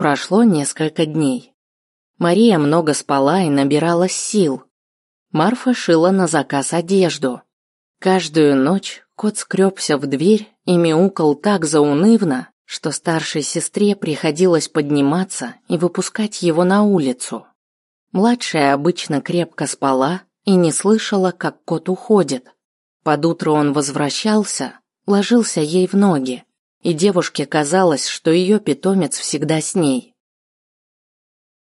Прошло несколько дней. Мария много спала и набиралась сил. Марфа шила на заказ одежду. Каждую ночь кот скребся в дверь и мяукал так заунывно, что старшей сестре приходилось подниматься и выпускать его на улицу. Младшая обычно крепко спала и не слышала, как кот уходит. Под утро он возвращался, ложился ей в ноги, и девушке казалось, что ее питомец всегда с ней.